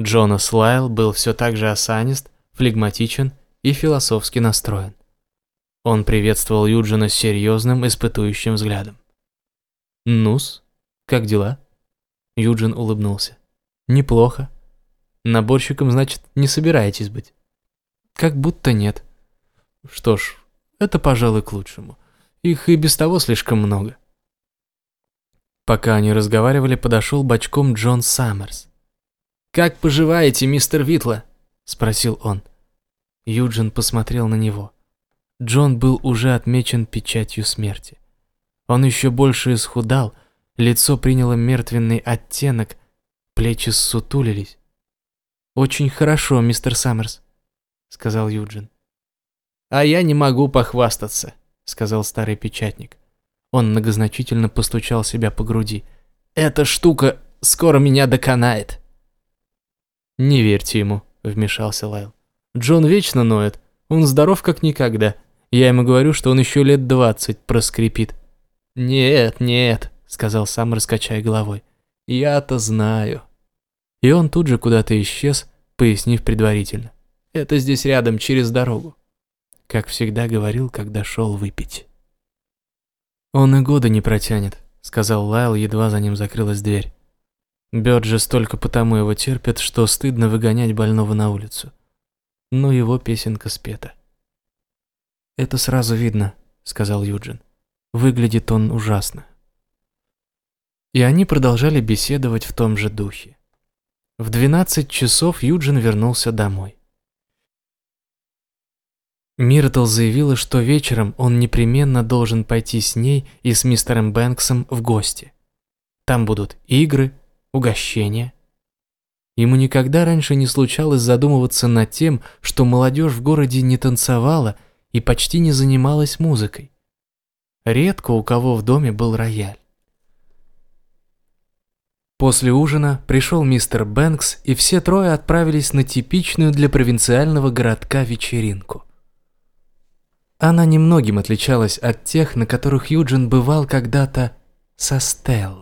Джонас Лайл был все так же осанист, флегматичен и философски настроен. Он приветствовал Юджина серьезным, испытующим взглядом. «Нус, как дела?» Юджин улыбнулся. «Неплохо. Наборщиком, значит, не собираетесь быть?» «Как будто нет». «Что ж, это, пожалуй, к лучшему. Их и без того слишком много». Пока они разговаривали, подошел бочком Джон Саммерс. «Как поживаете, мистер Витла?» – спросил он. Юджин посмотрел на него. Джон был уже отмечен печатью смерти. Он еще больше исхудал, лицо приняло мертвенный оттенок, плечи ссутулились. «Очень хорошо, мистер Саммерс», — сказал Юджин. «А я не могу похвастаться», — сказал старый печатник. Он многозначительно постучал себя по груди. «Эта штука скоро меня доконает». «Не верьте ему», — вмешался Лайл. «Джон вечно ноет. Он здоров как никогда. Я ему говорю, что он еще лет двадцать проскрипит». «Нет, нет», — сказал сам, раскачая головой. «Я-то знаю». И он тут же куда-то исчез, пояснив предварительно. «Это здесь рядом, через дорогу». Как всегда говорил, когда шел выпить. «Он и года не протянет», — сказал Лайл, едва за ним закрылась дверь. Бёрджес только потому его терпит, что стыдно выгонять больного на улицу. Но его песенка спета. «Это сразу видно», — сказал Юджин. «Выглядит он ужасно». И они продолжали беседовать в том же духе. В 12 часов Юджин вернулся домой. Миртл заявила, что вечером он непременно должен пойти с ней и с мистером Бэнксом в гости. Там будут игры, угощения. Ему никогда раньше не случалось задумываться над тем, что молодежь в городе не танцевала и почти не занималась музыкой. Редко у кого в доме был рояль. После ужина пришел мистер Бэнкс, и все трое отправились на типичную для провинциального городка вечеринку. Она немногим отличалась от тех, на которых Юджин бывал когда-то со Стеллой.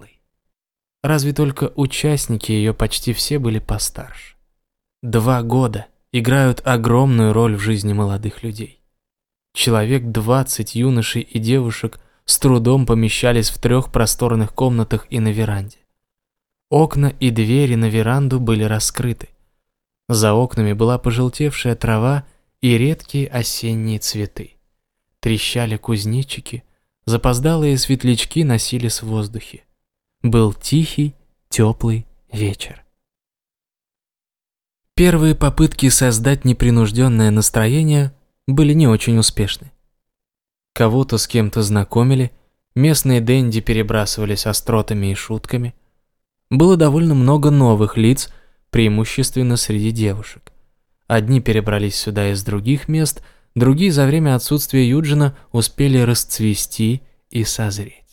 Разве только участники ее почти все были постарше. Два года играют огромную роль в жизни молодых людей. Человек 20 юношей и девушек с трудом помещались в трех просторных комнатах и на веранде. Окна и двери на веранду были раскрыты. За окнами была пожелтевшая трава и редкие осенние цветы. Трещали кузнечики, запоздалые светлячки носились в воздухе. Был тихий, теплый вечер. Первые попытки создать непринужденное настроение были не очень успешны. Кого-то с кем-то знакомили, местные денди перебрасывались остротами и шутками. Было довольно много новых лиц, преимущественно среди девушек. Одни перебрались сюда из других мест, другие за время отсутствия Юджина успели расцвести и созреть.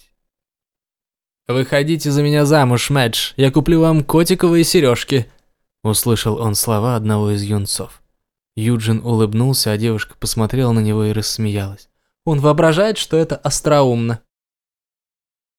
«Выходите за меня замуж, Мэдж, я куплю вам котиковые сережки», услышал он слова одного из юнцов. Юджин улыбнулся, а девушка посмотрела на него и рассмеялась. «Он воображает, что это остроумно».